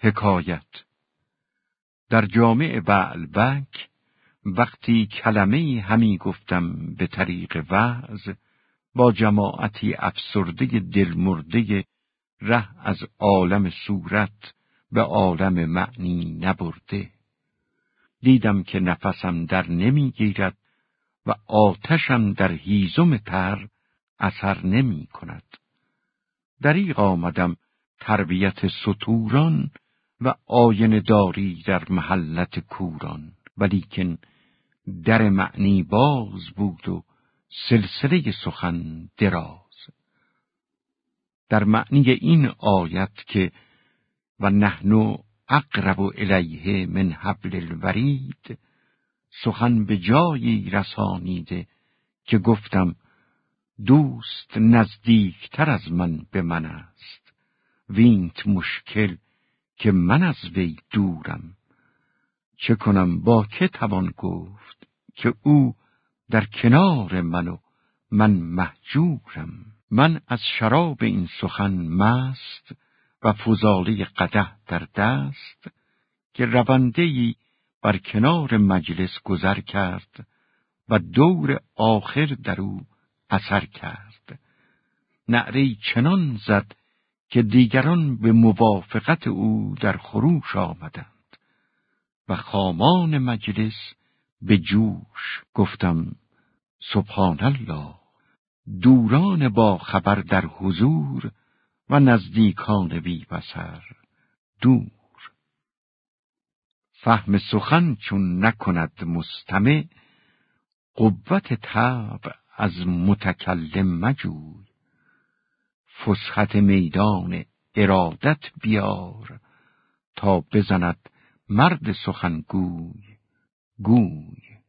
حکایت در جامع بعلبک وقتی کلمه همی گفتم به طریق وعظ با جماعتی افسرده دلمرده ره از عالم صورت به عالم معنی نبرده دیدم که نفسم در نمی‌گیرد و آتشم در هیزم تر اثر نمی کند. دریغ آمدم تربیت سطوران و آین داری در محلت کوران ولیکن در معنی باز بود و سلسله سخن دراز. در معنی این آیت که و نحنو اقرب الیه من حبل الورید سخن به جایی رسانیده که گفتم دوست نزدیکتر از من به من است. وینت مشکل که من از وی دورم. چه کنم؟ با که توان گفت که او در کنار من و من محجورم من از شراب این سخن مست و فضاله قده در دست که روندهی بر کنار مجلس گذر کرد و دور آخر در او اثر کرد. نعره چنان زد که دیگران به موافقت او در خروش آمدند. و خامان مجلس به جوش گفتم سبحان الله دوران با خبر در حضور و نزدیکان بی بسر دور. فهم سخن چون نکند مستمع قوت طبع از متکلم مجوی فسحت میدان ارادت بیار تا بزند مرد سخنگوی. گوی.